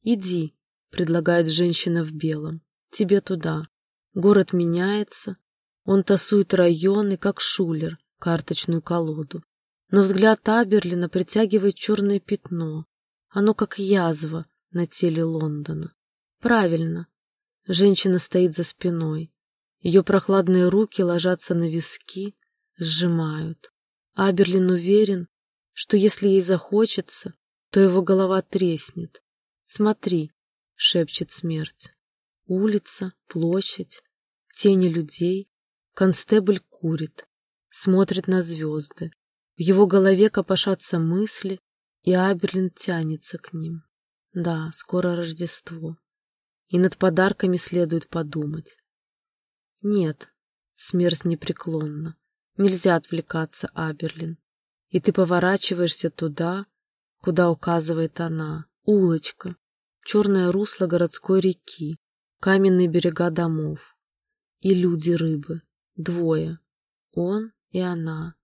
Speaker 1: «Иди», — предлагает женщина в белом, — «тебе туда». Город меняется, он тасует районы, как шулер, карточную колоду. Но взгляд Аберлина притягивает черное пятно. Оно как язва на теле Лондона. Правильно. Женщина стоит за спиной. Ее прохладные руки ложатся на виски, сжимают. Аберлин уверен, что если ей захочется, то его голова треснет. «Смотри», — шепчет смерть. Улица, площадь, тени людей. Констебль курит, смотрит на звезды. В его голове копошатся мысли, и Аберлин тянется к ним. Да, скоро Рождество и над подарками следует подумать. Нет, Смерть непреклонна. Нельзя отвлекаться, Аберлин. И ты поворачиваешься туда, куда указывает она. Улочка, черное русло городской реки, каменные берега домов. И люди-рыбы. Двое. Он и она.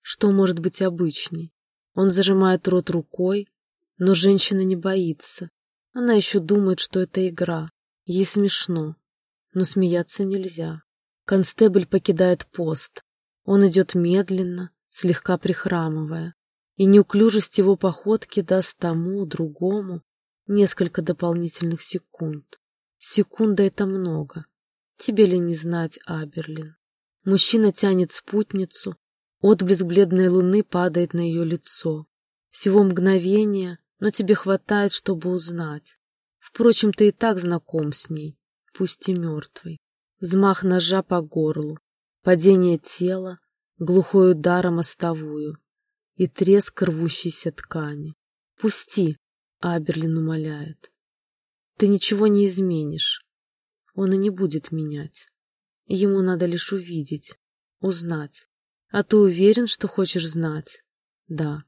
Speaker 1: Что может быть обычней? Он зажимает рот рукой, но женщина не боится. Она еще думает, что это игра. Ей смешно. Но смеяться нельзя. Констебль покидает пост. Он идет медленно, слегка прихрамывая. И неуклюжесть его походки даст тому, другому несколько дополнительных секунд. Секунда — это много. Тебе ли не знать, Аберлин? Мужчина тянет спутницу, отблеск бледной луны падает на ее лицо. Всего мгновение, но тебе хватает, чтобы узнать. Впрочем, ты и так знаком с ней, пусть и мертвой. Взмах ножа по горлу, падение тела, глухой удар мостовую и треск рвущейся ткани. «Пусти!» — Аберлин умоляет. «Ты ничего не изменишь. Он и не будет менять. Ему надо лишь увидеть, узнать. А ты уверен, что хочешь знать?» «Да».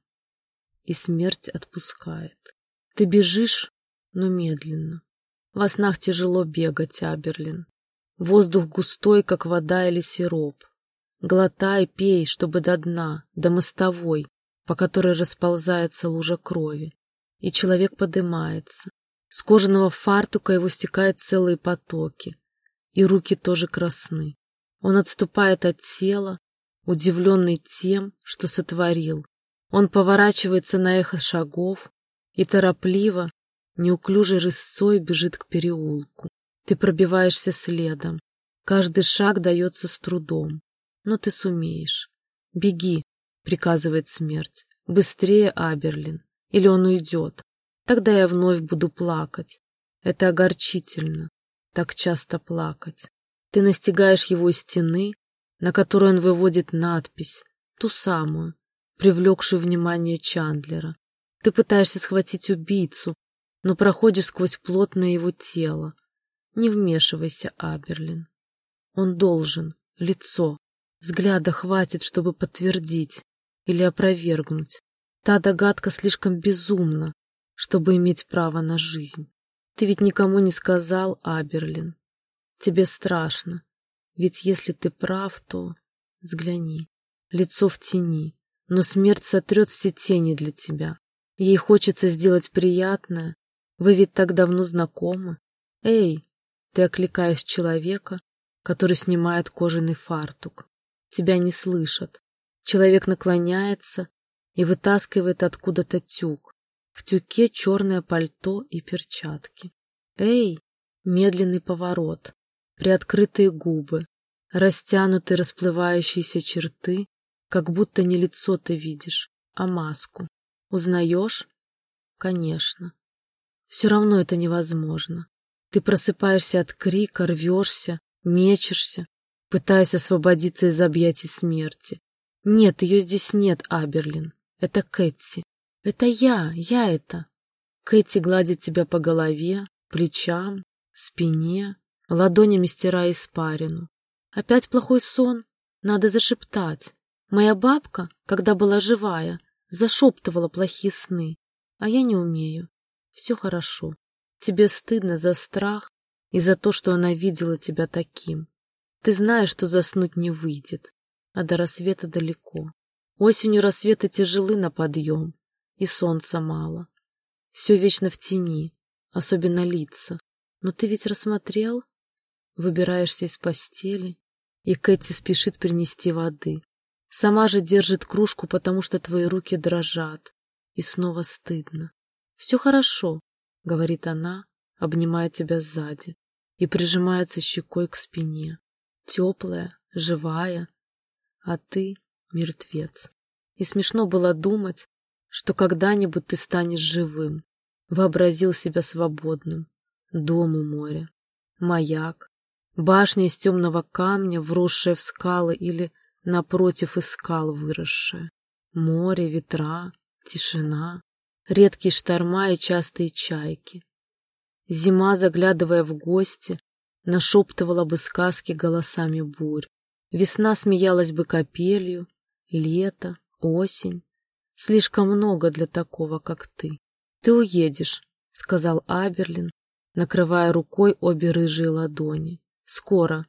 Speaker 1: И смерть отпускает. Ты бежишь, но медленно. Во снах тяжело бегать, Аберлин. Воздух густой, как вода или сироп. Глотай, пей, чтобы до дна, до мостовой, по которой расползается лужа крови. И человек подымается. С кожаного фартука его стекают целые потоки. И руки тоже красны. Он отступает от тела, удивленный тем, что сотворил. Он поворачивается на эхо шагов и торопливо, неуклюжей рысцой бежит к переулку. Ты пробиваешься следом. Каждый шаг дается с трудом. Но ты сумеешь. Беги, приказывает смерть. Быстрее, Аберлин, или он уйдет. Тогда я вновь буду плакать. Это огорчительно, так часто плакать. Ты настигаешь его стены, на которой он выводит надпись, ту самую, привлекшую внимание Чандлера. Ты пытаешься схватить убийцу, но проходишь сквозь плотное его тело. Не вмешивайся, Аберлин. Он должен, лицо, взгляда хватит, чтобы подтвердить или опровергнуть. Та догадка слишком безумна, чтобы иметь право на жизнь. Ты ведь никому не сказал, Аберлин. Тебе страшно, ведь если ты прав, то... Взгляни, лицо в тени, но смерть сотрет все тени для тебя. Ей хочется сделать приятное, вы ведь так давно знакомы. Эй, ты окликаешь человека, который снимает кожаный фартук. Тебя не слышат. Человек наклоняется и вытаскивает откуда-то тюк. В тюке черное пальто и перчатки. Эй, медленный поворот, приоткрытые губы, растянутые расплывающиеся черты, как будто не лицо ты видишь, а маску. Узнаешь? Конечно. Все равно это невозможно. Ты просыпаешься от крика, рвешься, мечешься, пытаясь освободиться из объятий смерти. Нет, ее здесь нет, Аберлин. Это Кэти. Это я, я это. Кэти гладит тебя по голове, плечам, спине, ладонями стирая испарину. Опять плохой сон? Надо зашептать. Моя бабка, когда была живая, зашептывала плохие сны, а я не умею. Все хорошо. Тебе стыдно за страх и за то, что она видела тебя таким. Ты знаешь, что заснуть не выйдет, а до рассвета далеко. Осенью рассветы тяжелы на подъем, и солнца мало. Все вечно в тени, особенно лица. Но ты ведь рассмотрел? Выбираешься из постели, и Кэти спешит принести воды. Сама же держит кружку, потому что твои руки дрожат. И снова стыдно. «Все хорошо», — говорит она, обнимая тебя сзади и прижимается щекой к спине. Теплая, живая, а ты — мертвец. И смешно было думать, что когда-нибудь ты станешь живым. Вообразил себя свободным. Дом у моря, маяк, башня из темного камня, вросшая в скалы или, напротив, из скал выросшая. Море, ветра, тишина редкие шторма и частые чайки. Зима, заглядывая в гости, нашептывала бы сказки голосами бурь. Весна смеялась бы капелью, лето, осень. Слишком много для такого, как ты. Ты уедешь, — сказал Аберлин, накрывая рукой обе рыжие ладони. Скоро.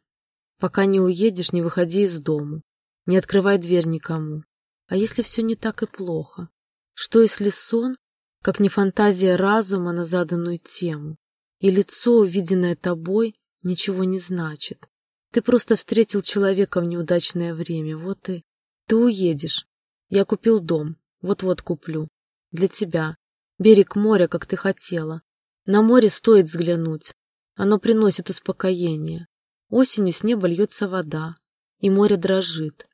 Speaker 1: Пока не уедешь, не выходи из дому. Не открывай дверь никому. А если все не так и плохо? Что если сон, как не фантазия разума на заданную тему, и лицо, увиденное тобой, ничего не значит? Ты просто встретил человека в неудачное время, вот и... Ты уедешь. Я купил дом, вот-вот куплю. Для тебя. Берег моря, как ты хотела. На море стоит взглянуть. Оно приносит успокоение. Осенью с неба льется вода, и море дрожит.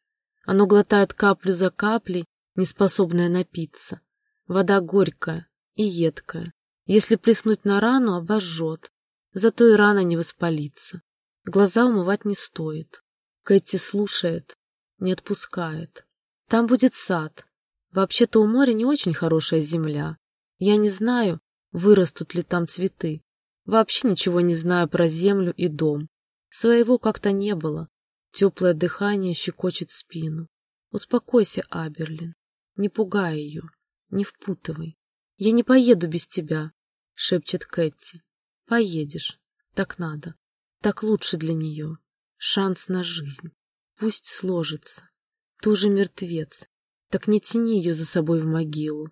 Speaker 1: Оно глотает каплю за каплей, неспособная напиться. Вода горькая и едкая. Если плеснуть на рану, обожжет. Зато и рана не воспалится. Глаза умывать не стоит. Кэти слушает, не отпускает. Там будет сад. Вообще-то у моря не очень хорошая земля. Я не знаю, вырастут ли там цветы. Вообще ничего не знаю про землю и дом. Своего как-то не было. Теплое дыхание щекочет спину. Успокойся, Аберлин. Не пугай ее. Не впутывай. Я не поеду без тебя, шепчет Кэти. Поедешь. Так надо. Так лучше для нее. Шанс на жизнь. Пусть сложится. Ты уже мертвец. Так не тяни ее за собой в могилу.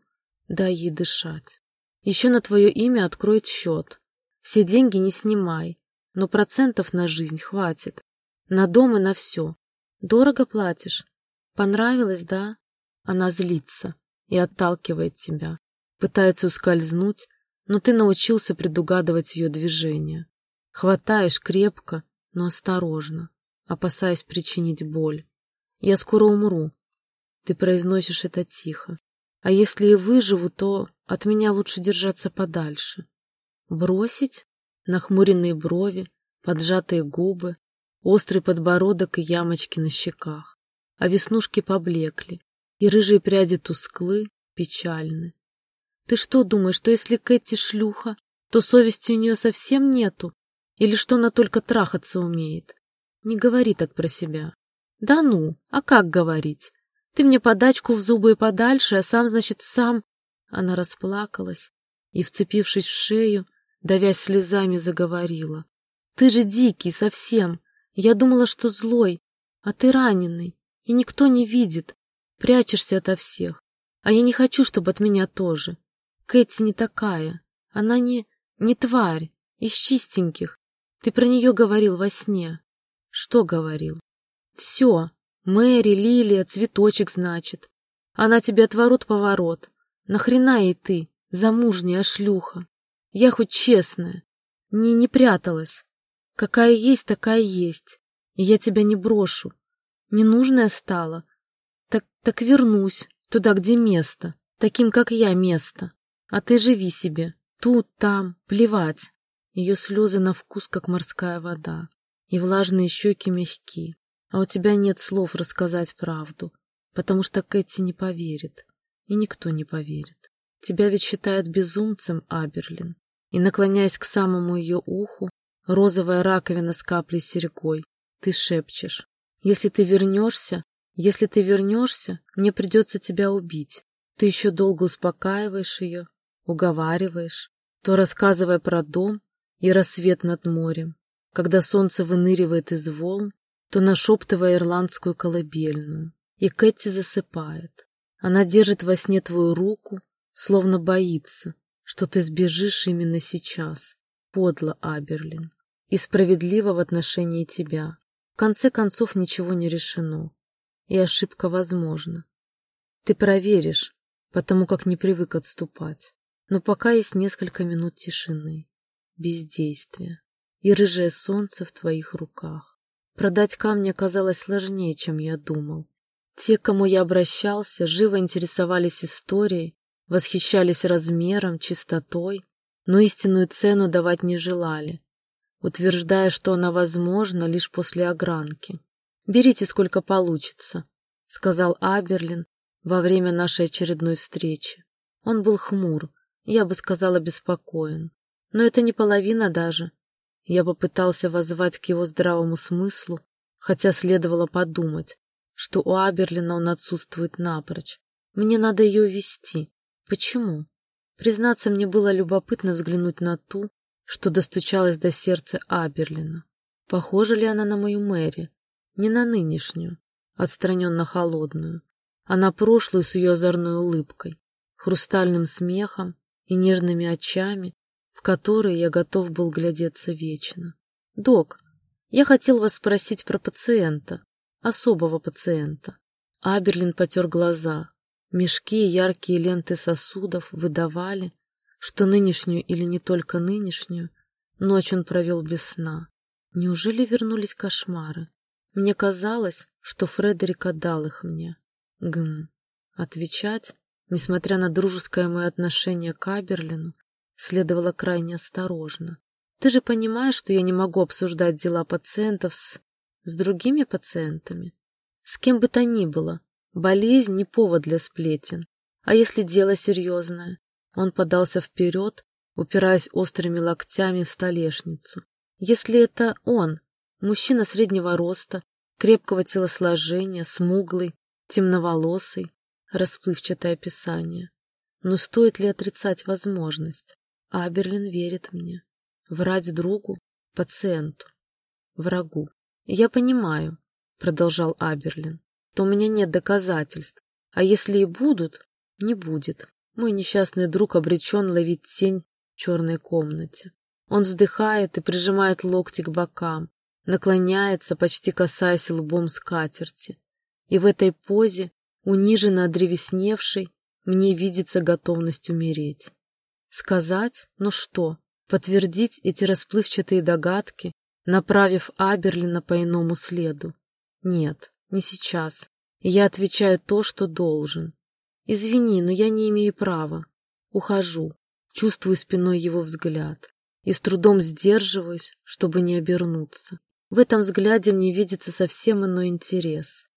Speaker 1: Дай ей дышать. Еще на твое имя откроет счет. Все деньги не снимай, но процентов на жизнь хватит. На дом и на все. Дорого платишь? Понравилось, да? Она злится и отталкивает тебя. Пытается ускользнуть, но ты научился предугадывать ее движения. Хватаешь крепко, но осторожно, опасаясь причинить боль. Я скоро умру. Ты произносишь это тихо. А если и выживу, то от меня лучше держаться подальше. Бросить? Нахмуренные брови, поджатые губы, острый подбородок и ямочки на щеках. А веснушки поблекли, и рыжие пряди тусклы, печальны. Ты что думаешь, что если Кэти шлюха, то совести у нее совсем нету? Или что она только трахаться умеет? Не говори так про себя. Да ну, а как говорить? Ты мне подачку в зубы и подальше, а сам, значит, сам... Она расплакалась и, вцепившись в шею, давясь слезами, заговорила. Ты же дикий совсем. Я думала, что злой, а ты раненый, и никто не видит. Прячешься ото всех. А я не хочу, чтобы от меня тоже. Кэти не такая. Она не... не тварь. Из чистеньких. Ты про нее говорил во сне. Что говорил? Все. Мэри, Лилия, цветочек, значит. Она тебе отворот-поворот. Нахрена ей ты, замужняя шлюха? Я хоть честная. Не, не пряталась. Какая есть, такая есть. И я тебя не брошу. Ненужная стала. Так, так вернусь туда, где место. Таким, как я, место. А ты живи себе. Тут, там, плевать. Ее слезы на вкус, как морская вода, и влажные щеки мягки. А у тебя нет слов рассказать правду, потому что Кэти не поверит. И никто не поверит. Тебя ведь считают безумцем, Аберлин. И, наклоняясь к самому ее уху, розовая раковина с каплей серьгой, ты шепчешь. Если ты вернешься, если ты вернешься, мне придется тебя убить. Ты еще долго успокаиваешь ее, уговариваешь, то рассказывая про дом, и рассвет над морем, когда солнце выныривает из волн, то нашептывая ирландскую колыбельную, и Кэти засыпает. Она держит во сне твою руку, словно боится, что ты сбежишь именно сейчас, подло, Аберлин, и справедливо в отношении тебя. В конце концов ничего не решено, и ошибка возможна. Ты проверишь, потому как не привык отступать, но пока есть несколько минут тишины бездействие и рыжее солнце в твоих руках. Продать камни оказалось сложнее, чем я думал. Те, к кому я обращался, живо интересовались историей, восхищались размером, чистотой, но истинную цену давать не желали, утверждая, что она возможна лишь после огранки. «Берите, сколько получится», — сказал Аберлин во время нашей очередной встречи. Он был хмур, я бы сказала, беспокоен. Но это не половина даже. Я попытался воззвать к его здравому смыслу, хотя следовало подумать, что у Аберлина он отсутствует напрочь. Мне надо ее увести. Почему? Признаться, мне было любопытно взглянуть на ту, что достучалась до сердца Аберлина. Похожа ли она на мою Мэри? Не на нынешнюю, отстраненно холодную, а на прошлую с ее озорной улыбкой, хрустальным смехом и нежными очами, которые я готов был глядеться вечно. «Док, я хотел вас спросить про пациента, особого пациента». Аберлин потер глаза. Мешки и яркие ленты сосудов выдавали, что нынешнюю или не только нынешнюю ночь он провел без сна. Неужели вернулись кошмары? Мне казалось, что Фредерик отдал их мне. Гм. Отвечать, несмотря на дружеское мое отношение к Аберлину, следовало крайне осторожно. Ты же понимаешь, что я не могу обсуждать дела пациентов с... с другими пациентами? С кем бы то ни было. Болезнь не повод для сплетен. А если дело серьезное? Он подался вперед, упираясь острыми локтями в столешницу. Если это он, мужчина среднего роста, крепкого телосложения, смуглый, темноволосый, расплывчатое описание. Но стоит ли отрицать возможность? Аберлин верит мне. Врать другу, пациенту, врагу. Я понимаю, продолжал Аберлин, что у меня нет доказательств, а если и будут, не будет. Мой несчастный друг обречен ловить тень в черной комнате. Он вздыхает и прижимает локти к бокам, наклоняется, почти касаясь лбом скатерти. И в этой позе, униженно одревесневшей, мне видится готовность умереть. Сказать? Ну что? Подтвердить эти расплывчатые догадки, направив Аберлина по иному следу? Нет, не сейчас. Я отвечаю то, что должен. Извини, но я не имею права. Ухожу, чувствую спиной его взгляд и с трудом сдерживаюсь, чтобы не обернуться. В этом взгляде мне видится совсем иной интерес.